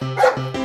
Bye.